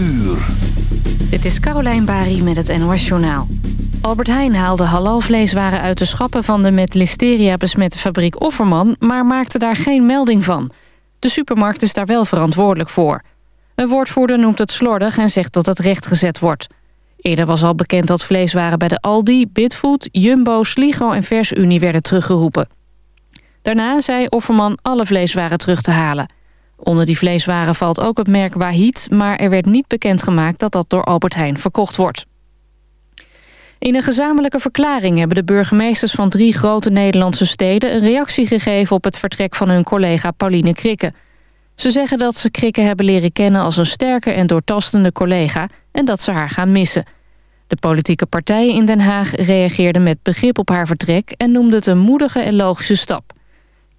uur. Dit is Carolijn Bari met het NOS Journaal. Albert Heijn haalde halalvleeswaren uit de schappen van de met listeria besmette fabriek Offerman... maar maakte daar geen melding van. De supermarkt is daar wel verantwoordelijk voor. Een woordvoerder noemt het slordig en zegt dat het rechtgezet wordt. Eerder was al bekend dat vleeswaren bij de Aldi, Bitfood, Jumbo, Sligo en VersUnie werden teruggeroepen. Daarna zei Offerman alle vleeswaren terug te halen... Onder die vleeswaren valt ook het merk Wahid... maar er werd niet bekendgemaakt dat dat door Albert Heijn verkocht wordt. In een gezamenlijke verklaring hebben de burgemeesters van drie grote Nederlandse steden... een reactie gegeven op het vertrek van hun collega Pauline Krikke. Ze zeggen dat ze Krikke hebben leren kennen als een sterke en doortastende collega... en dat ze haar gaan missen. De politieke partijen in Den Haag reageerden met begrip op haar vertrek... en noemden het een moedige en logische stap.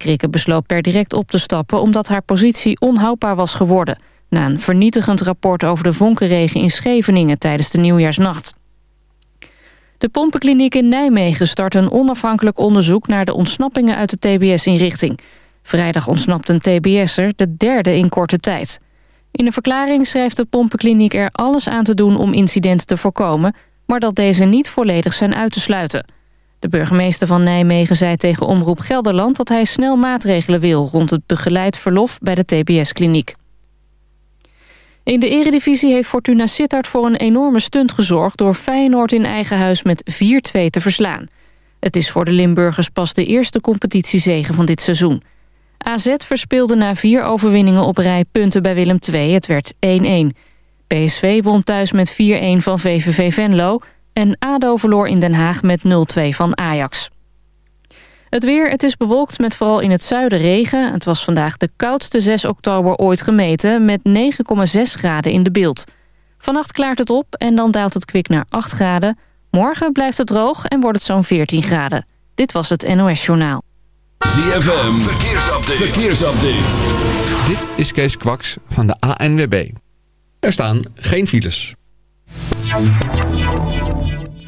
Krikke besloot per direct op te stappen omdat haar positie onhoudbaar was geworden... na een vernietigend rapport over de vonkenregen in Scheveningen tijdens de nieuwjaarsnacht. De pompenkliniek in Nijmegen start een onafhankelijk onderzoek... naar de ontsnappingen uit de TBS-inrichting. Vrijdag ontsnapt een TBS'er, de derde in korte tijd. In een verklaring schrijft de pompenkliniek er alles aan te doen om incidenten te voorkomen... maar dat deze niet volledig zijn uit te sluiten... De burgemeester van Nijmegen zei tegen Omroep Gelderland... dat hij snel maatregelen wil rond het begeleid verlof bij de TBS-kliniek. In de eredivisie heeft Fortuna Sittard voor een enorme stunt gezorgd... door Feyenoord in eigen huis met 4-2 te verslaan. Het is voor de Limburgers pas de eerste competitiezege van dit seizoen. AZ verspeelde na vier overwinningen op rij punten bij Willem II. Het werd 1-1. PSV won thuis met 4-1 van VVV Venlo... En ADO verloor in Den Haag met 0-2 van Ajax. Het weer, het is bewolkt met vooral in het zuiden regen. Het was vandaag de koudste 6 oktober ooit gemeten... met 9,6 graden in de beeld. Vannacht klaart het op en dan daalt het kwik naar 8 graden. Morgen blijft het droog en wordt het zo'n 14 graden. Dit was het NOS Journaal. ZFM, verkeersupdate. verkeersupdate. Dit is Kees Kwaks van de ANWB. Er staan geen files.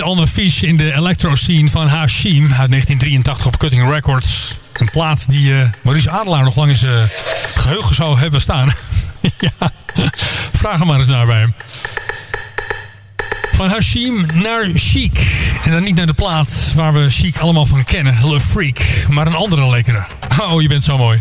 The Fish in de electro-scene van Hashim uit 1983 op Cutting Records. Een plaat die uh, Maurice Adelaar nog lang eens uh, geheugen zou hebben staan. ja, vraag hem maar eens naar bij hem. Van Hashim naar Chic. En dan niet naar de plaat waar we Chic allemaal van kennen, Le Freak. Maar een andere lekkere. Oh, je bent zo mooi.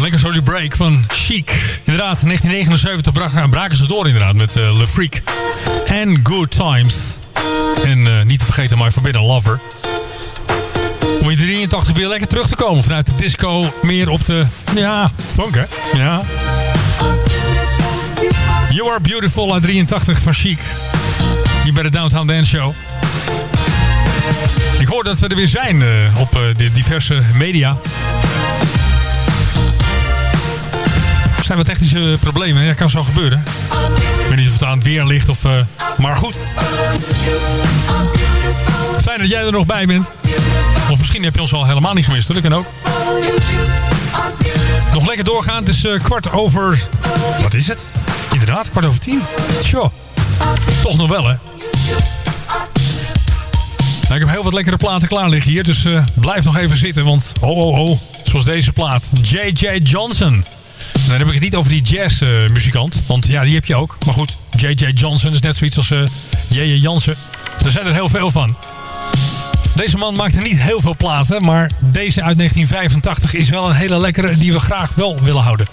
Lekker zo die break van Chic. Inderdaad, 1979 braken ze door inderdaad met uh, Le Freak. And Good Times. En uh, niet te vergeten My Forbidden Lover. Om in 83 weer lekker terug te komen vanuit de disco. Meer op de, ja, funk hè? Ja. You Are Beautiful uit 83 van Chic. Hier bij de Downtown Dance Show. Ik hoor dat we er weer zijn op de diverse media. Zijn wat technische problemen. Ja, kan zo gebeuren. Ik weet niet of het aan het weer ligt of... Uh, maar goed. Fijn dat jij er nog bij bent. Of misschien heb je ons al helemaal niet gemist. Dat kan ook. Nog lekker doorgaan. Het is kwart over... Wat is het? Inderdaad, kwart over tien. Tjoh. Toch nog wel, hè? Nou, ik heb heel wat lekkere platen klaar liggen hier. Dus uh, blijf nog even zitten. Want, oh, oh, oh. Zoals deze plaat. J.J. Johnson. Dan heb ik het niet over die jazzmuzikant. Want ja, die heb je ook. Maar goed, J.J. Johnson is net zoiets als J.J. Jansen. Er zijn er heel veel van. Deze man maakte niet heel veel platen. Maar deze uit 1985 is wel een hele lekkere die we graag wel willen houden.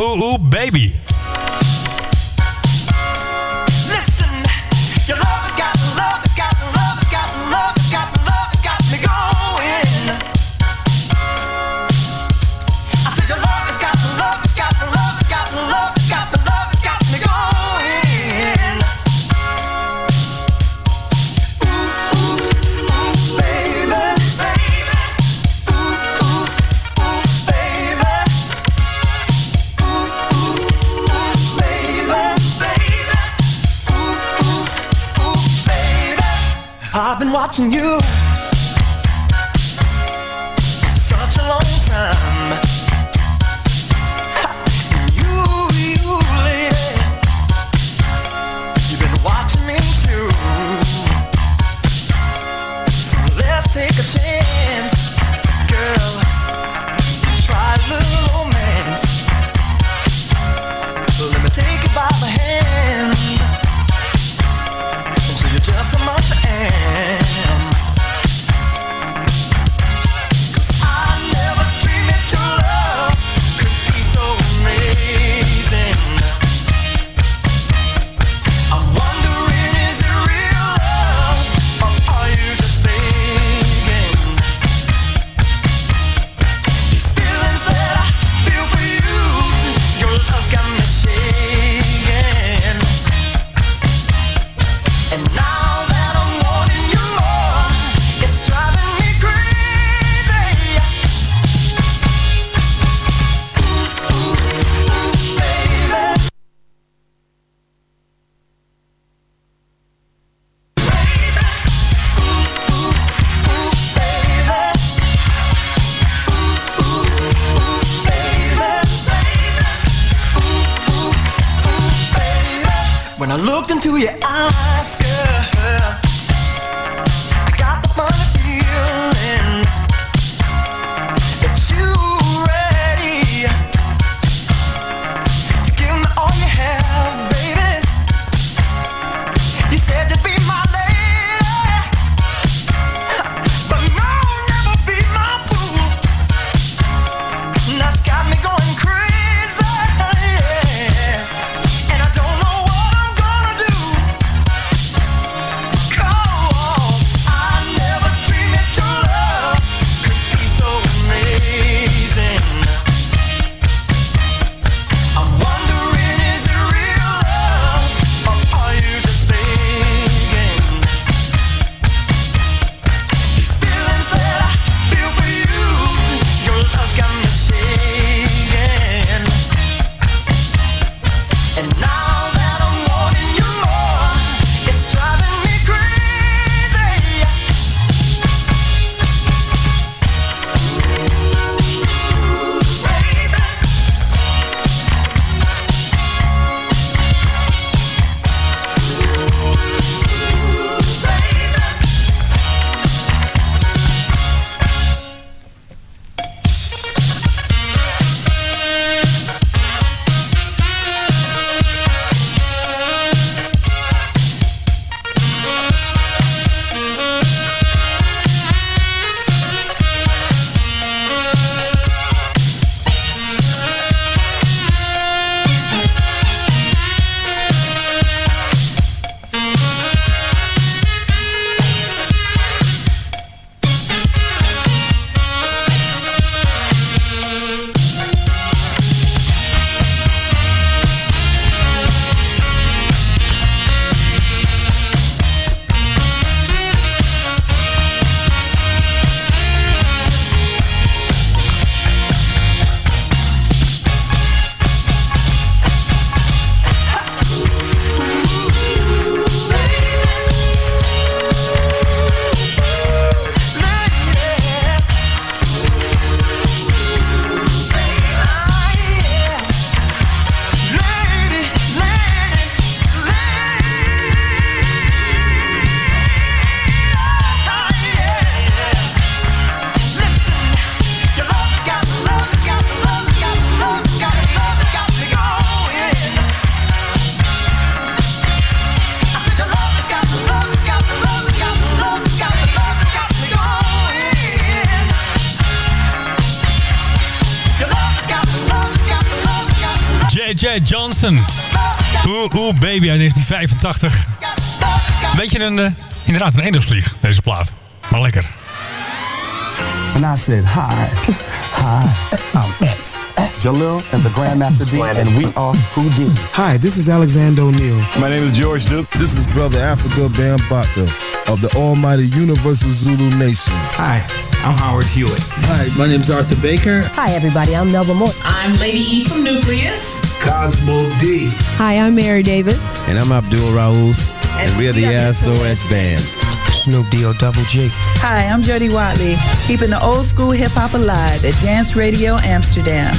Oeh, oeh, baby. Watching you such a long time. Johnson. Oeh, oeh, baby uit 1985. Beetje een, uh, inderdaad een endosvlieg, deze plaat. Maar lekker. And I said, hi, hi, I'm X. Jalil and the Grandmaster D, and we are Houdini. Hi, this is Alexander O'Neill. My name is George Duke. This is Brother Africa Bambata of the Almighty Universal Zulu Nation. Hi, I'm Howard Hewitt. Hi, my name is Arthur Baker. Hi, everybody. I'm Melba Moore. I'm Lady E from Nucleus. Cosmo D. Hi, I'm Mary Davis. And I'm Abdul Raouz. And, and we're the SOS Band. Snoop D-O Double G. Hi, I'm Jody Watley, keeping the old school hip hop alive at Dance Radio Amsterdam.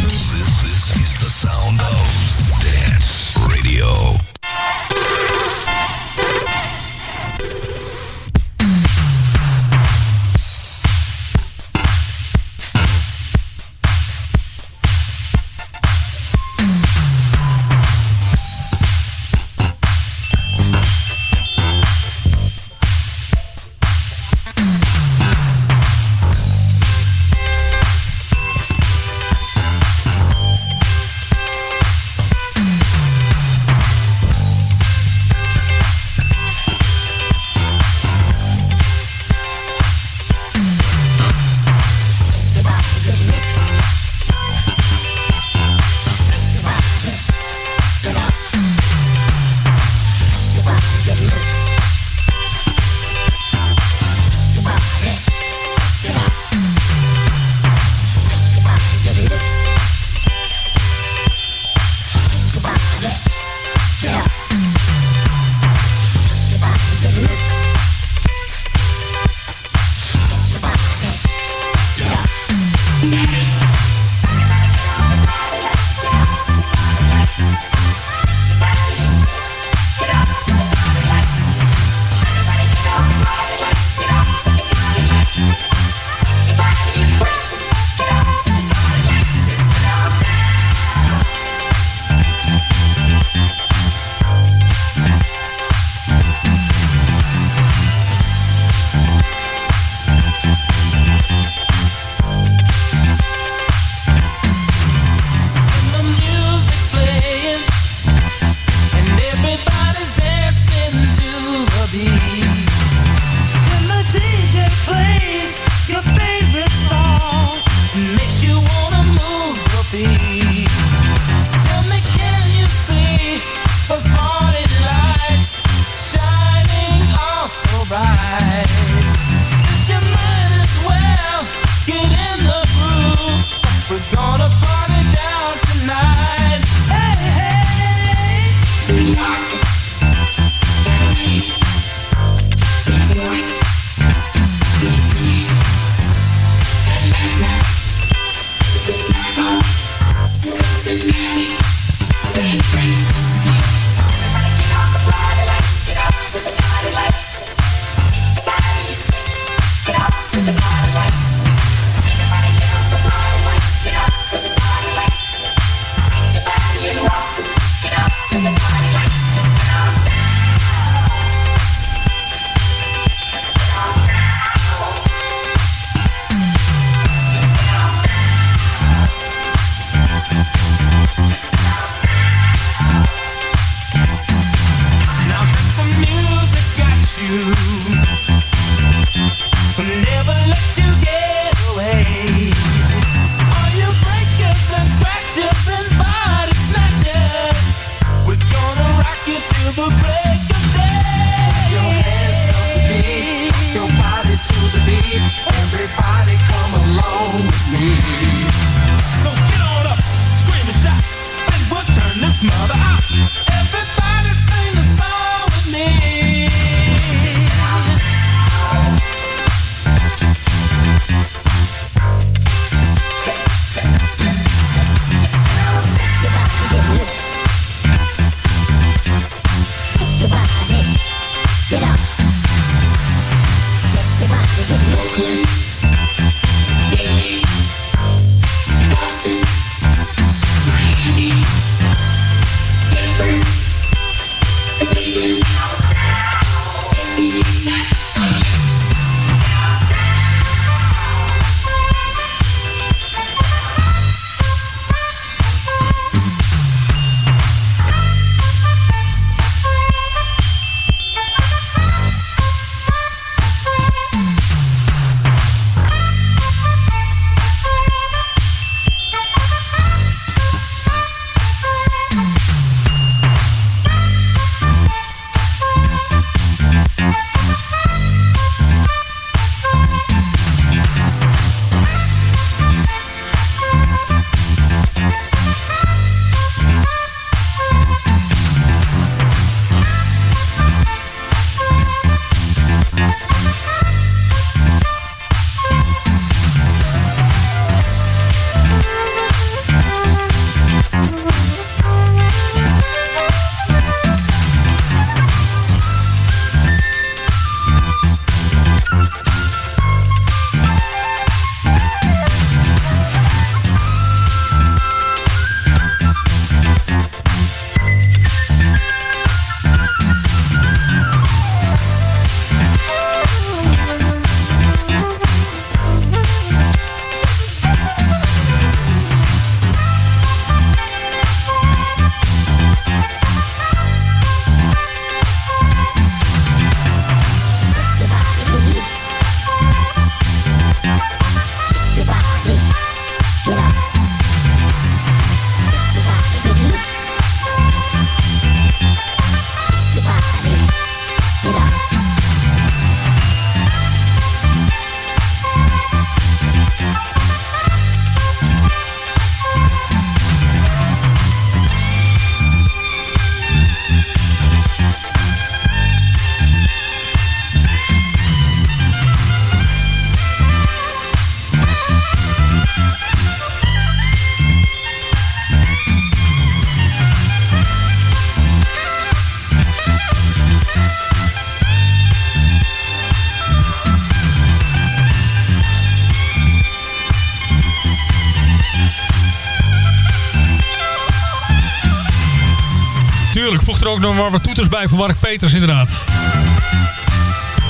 Ook nog maar wat toeters bij voor Mark Peters inderdaad.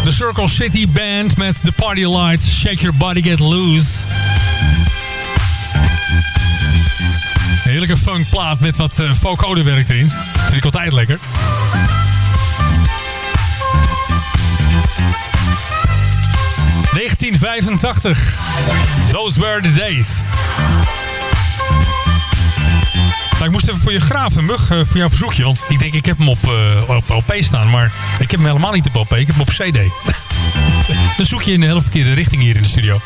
De Circle City Band met The Party Lights, Shake Your Body Get Loose. Heerlijke funkplaat met wat uh, vocoderwerk erin. Vind ik altijd lekker. ...1985. Those were the days. Nou, ik moest even voor je graven, Mug, uh, voor jouw verzoekje. Want ik denk, ik heb hem op, uh, op LP staan. Maar ik heb hem helemaal niet op LP. Ik heb hem op CD. Dan zoek je in de hele verkeerde richting hier in de studio.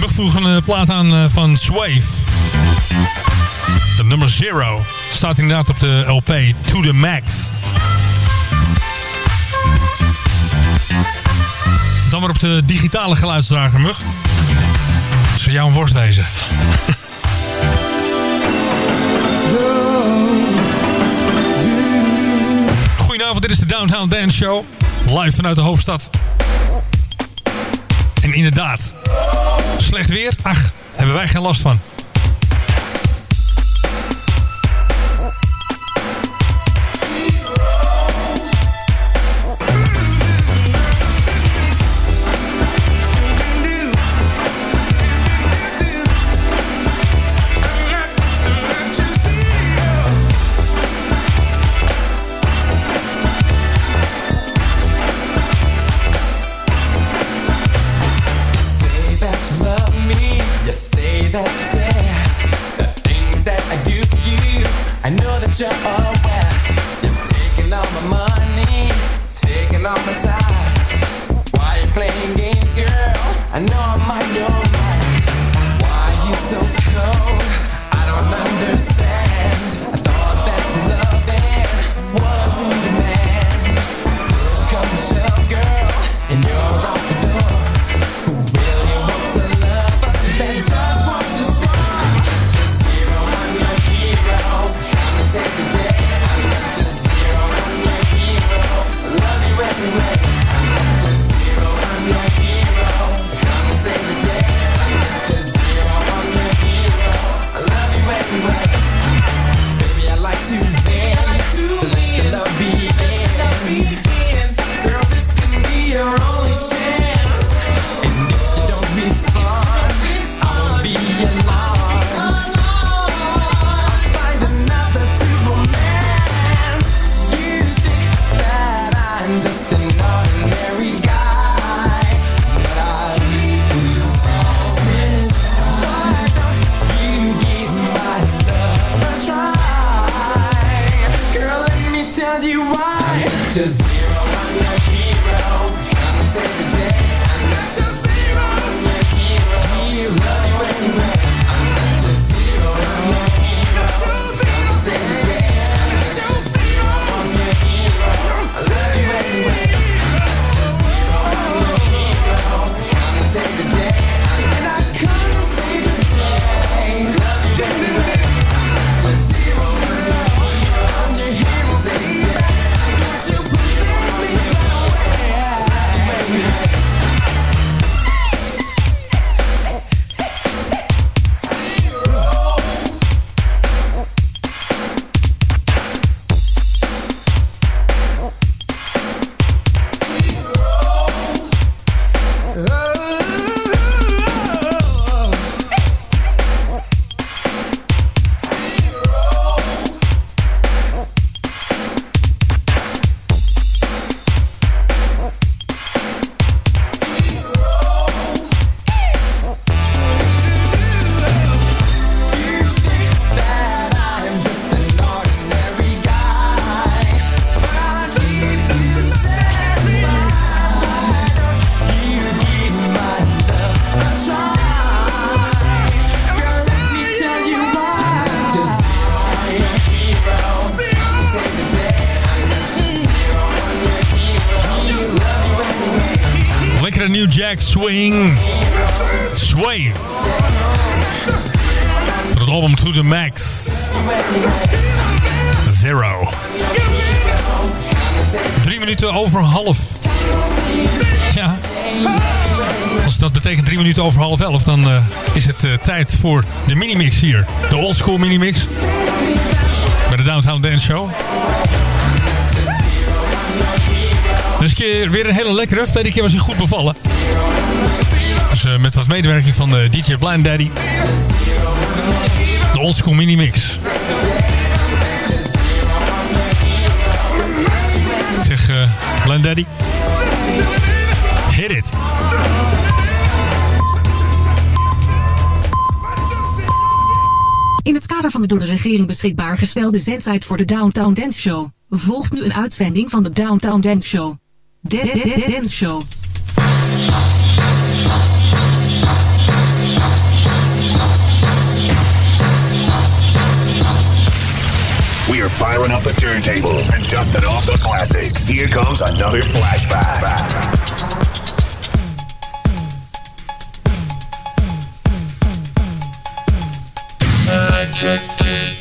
Mug vroeg een uh, plaat aan van Swave. De nummer Zero. Staat inderdaad op de LP To The Max. Dan maar op de digitale geluidsdrager, Mug. Dat is voor jou een worst deze. dit is de Downtown Dance Show. Live vanuit de hoofdstad. En inderdaad, slecht weer? Ach, hebben wij geen last van. Swing. Sway. Het album To The Max. Zero. Drie minuten over half. Ja. Als dat betekent drie minuten over half elf, dan uh, is het uh, tijd voor de minimix hier. De oldschool minimix. Bij de Downtown Dance Show. Dus keer weer een hele lekkere. Tweede keer was hij goed bevallen. Dus uh, met wat medewerking van de DJ Blind Daddy. De oldschool mini mix. Ik zeg uh, Blind Daddy. Hit it. In het kader van de door de regering beschikbaar gestelde zendtijd voor de Downtown Dance Show... volgt nu een uitzending van de Downtown Dance Show. Dance Show. We are firing up the turntables and dusting off the classics. Here comes another flashback. This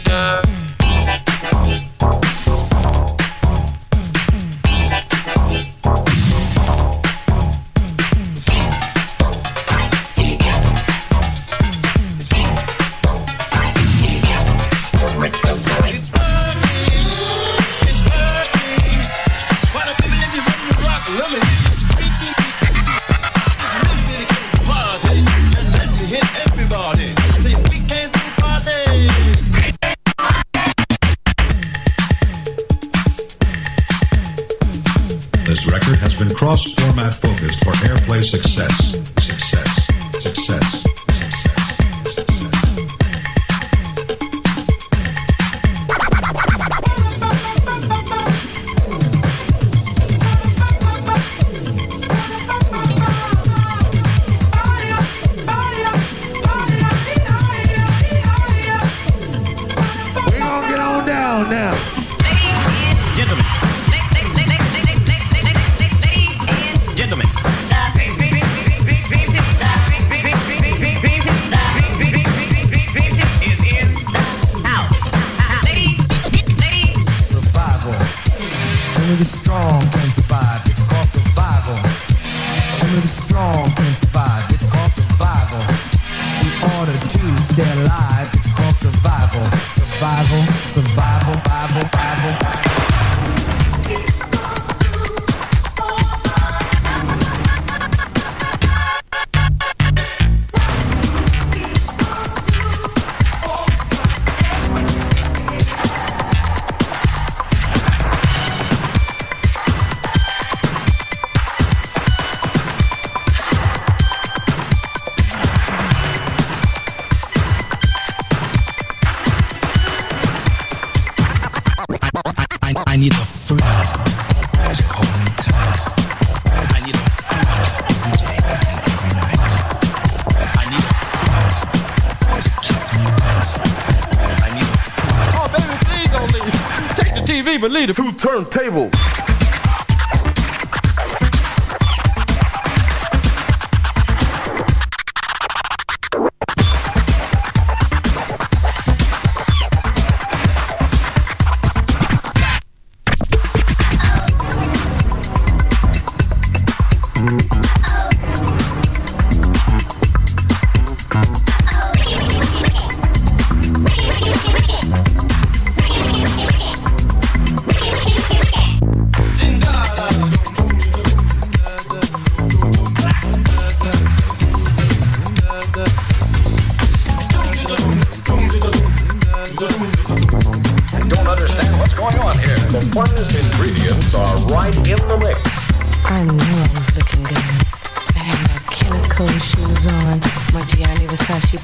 leave the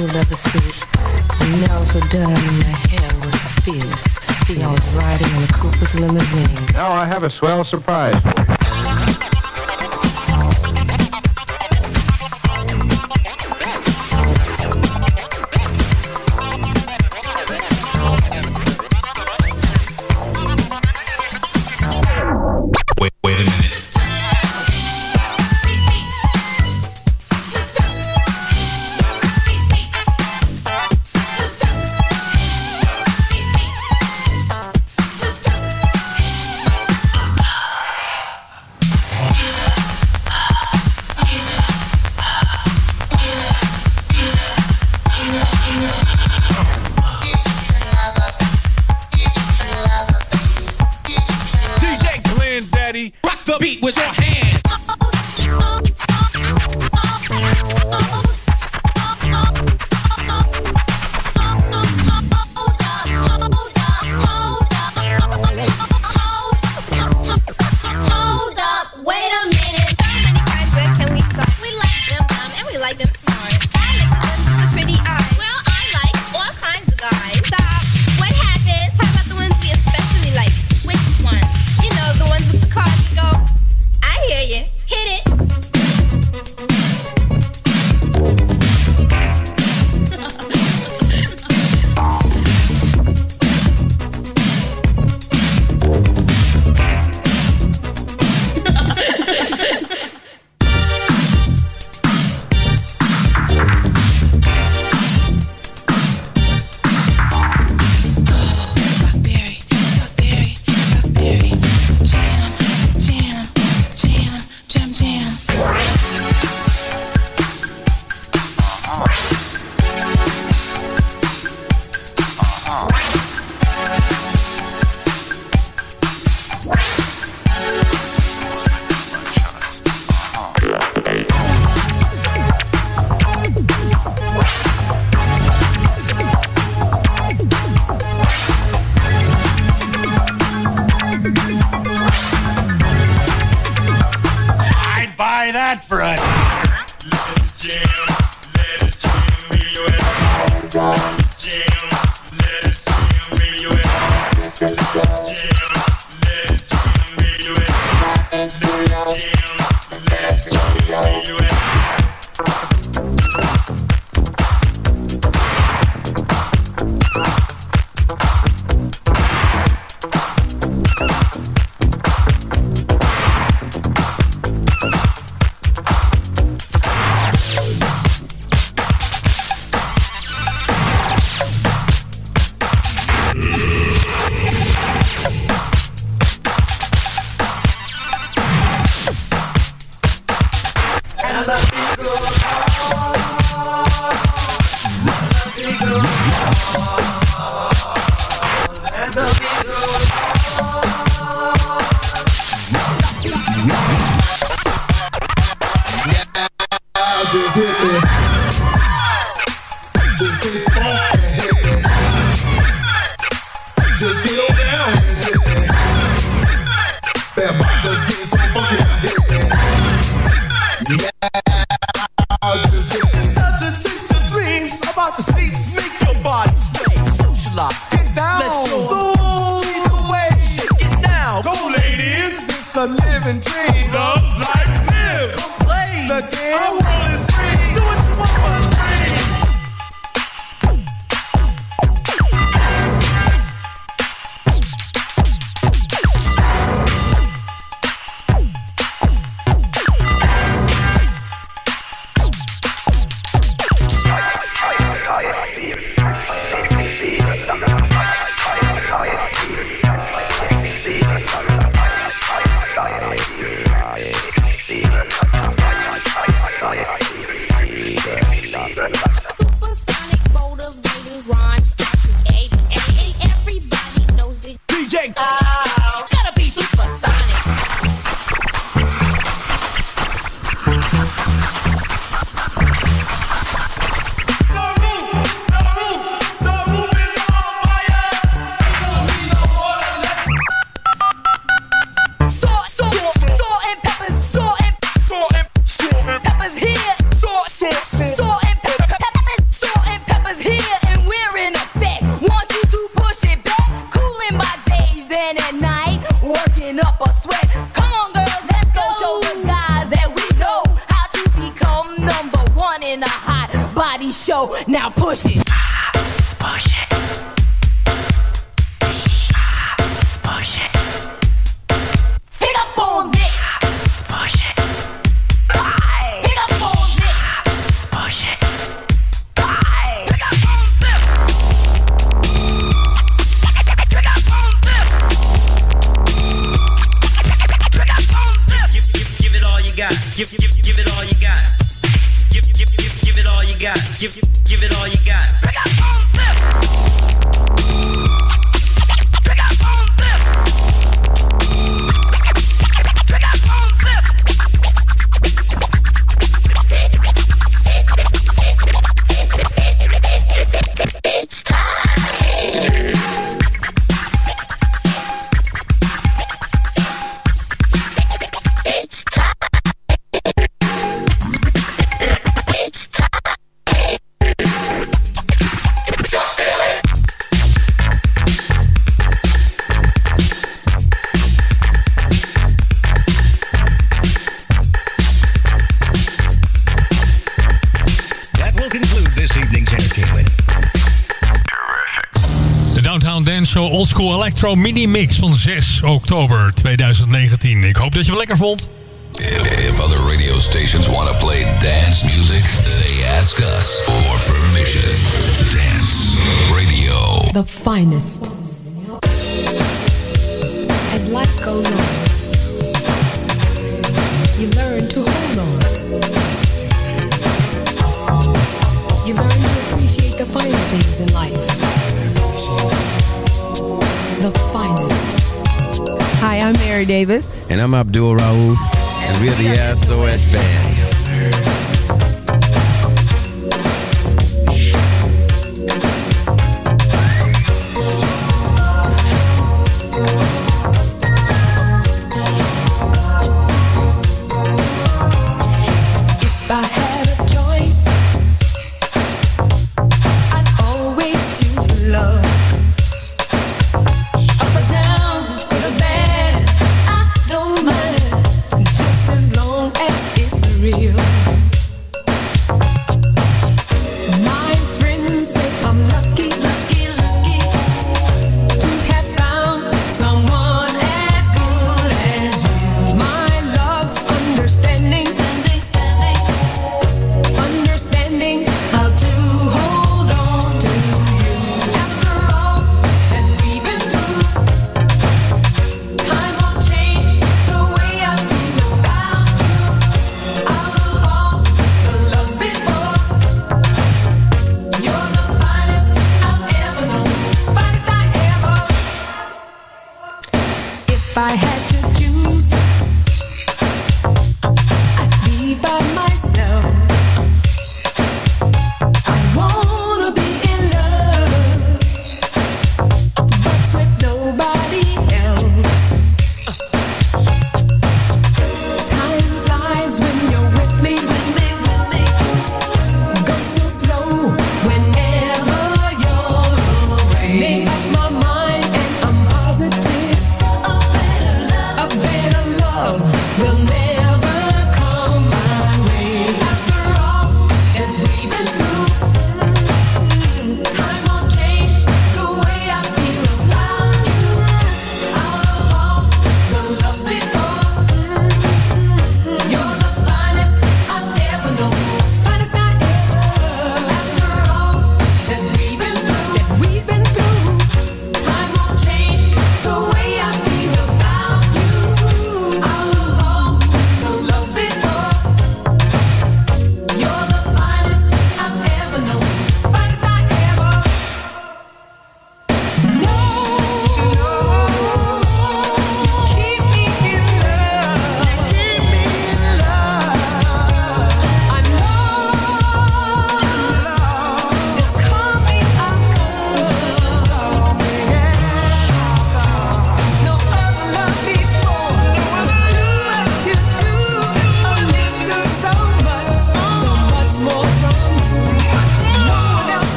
Versace blue leather suit. My nails were done and my hair was fierce, fierce. I was riding in a Cooper's limousine. Now I have a swell surprise for you. Electro Mini Mix van 6 oktober 2019. Ik hoop dat je hem lekker vond. If other radio stations want to play dance music, they ask us for permission. Dance Radio. The finest. Davis. And I'm Abdul Raouz. And we're the SOS Band.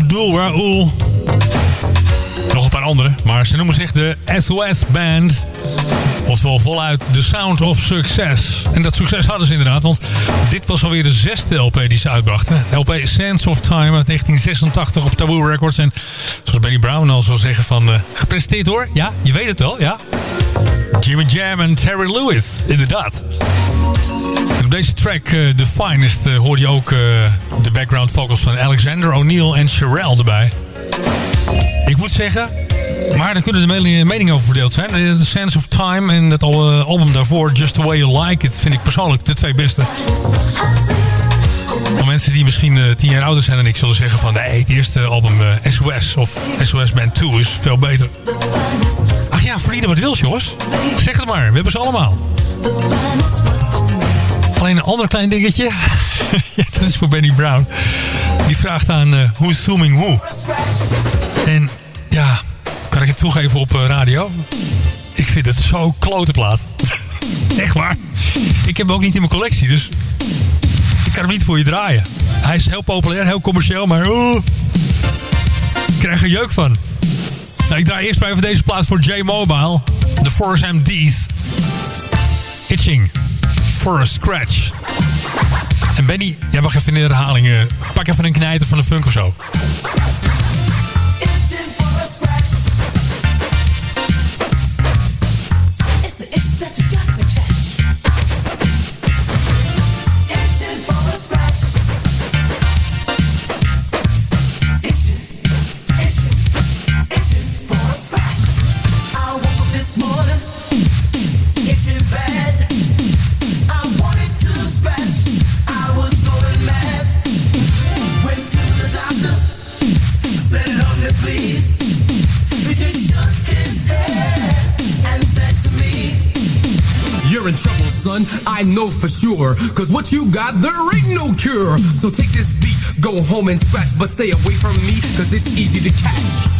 Abdul Raoul. Nog een paar andere, maar ze noemen zich de SOS Band. Oftewel voluit The Sound of Success. En dat succes hadden ze inderdaad, want dit was alweer de zesde LP die ze uitbrachten. LP Sense of Time uit 1986 op Taboo Records. En zoals Benny Brown al zou zeggen van... eh, gepresenteerd hoor, ja, je weet het wel, ja. Jimmy Jam en Terry Lewis, inderdaad. Op deze track, eh, The Finest, eh, hoor je ook eh, de background vocals van Alexander O'Neill en Sherelle erbij. Ik moet zeggen, maar daar kunnen de meningen over verdeeld zijn. The Sense of Time en eh, album daarvoor, Just The Way You Like It, vind ik persoonlijk de twee beste. Voor mensen die misschien tien jaar ouder zijn dan ik, zullen zeggen van... nee, het eerste album SOS of SOS Band 2 is veel beter. Ach ja, ieder wat wil, jongens. Zeg het maar, we hebben ze allemaal. Alleen een ander klein dingetje. ja, dat is voor Benny Brown. Die vraagt aan eh Who's Zooming Who? En ja, kan ik het toegeven op eh, radio? Ik vind het zo klote plaat. Echt waar. Ik heb hem ook niet in mijn collectie, dus ik kan hem niet voor je draaien. Hij is heel populair, heel commercieel, maar oh, ik krijg er jeuk van. Nou, ik draai eerst maar even deze plaat voor J-Mobile. De Force MD's. Itching. For a Scratch. En Benny, jij mag even in de herhaling. eh, pak even een knijter van de funk of zo. I know for sure. Cause what you got, there ain't no cure. So take this beat, go home and scratch, but stay away from me, cause it's easy to catch.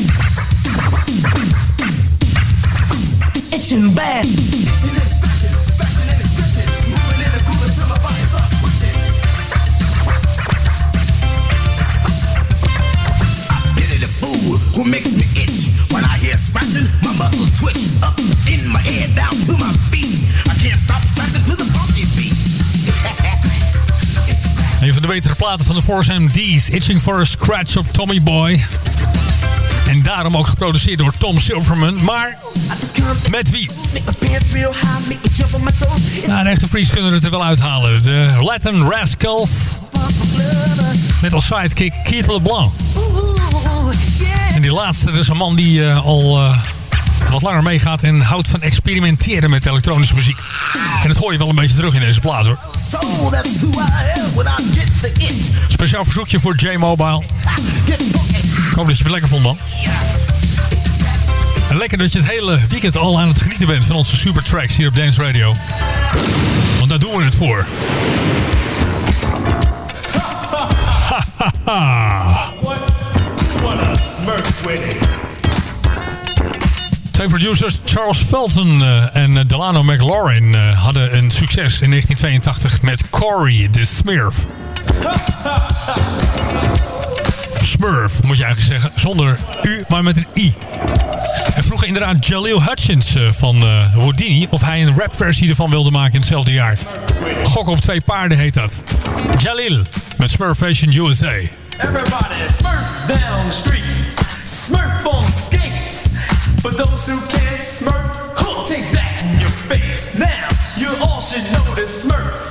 the fool who makes me itch. When I hear scratching, my muscles twitch up in my head, down to my feet. I can't stop scratching to the funky beat. Een van de betere platen van de Force MD's. Itching for a Scratch op Tommy Boy. En daarom ook geproduceerd door Tom Silverman. Maar met wie? Nou, een echte Fries kunnen het er wel uithalen. De Latin Rascals. Met als sidekick Keith LeBlanc. En die laatste, is een man die eh, al eh, wat langer meegaat en houdt van experimenteren met elektronische muziek. En dat hoor je wel een beetje terug in deze plaat hoor. Speciaal verzoekje voor J-Mobile. Ik hoop dat je het lekker vond man. En lekker dat je het hele weekend al aan het genieten bent van onze super tracks hier op Dance Radio. Want daar doen we het voor. What a smirk with it. Twee producers, Charles Felton eh, en eh, Delano McLaurin, eh, hadden een succes in 1982 met Corey the Smurf. Smurf, moet je eigenlijk zeggen. Zonder U, maar met een I. En vroegen inderdaad Jaleel Hutchins eh, van eh, Houdini of hij een rapversie ervan wilde maken in hetzelfde jaar. Gok op twee paarden heet dat. Jaleel met Smurfation USA. Everybody, smurf down the street. Smurf on skates. For those who can't smurf, take that in your face. Now, you all should know the smurf,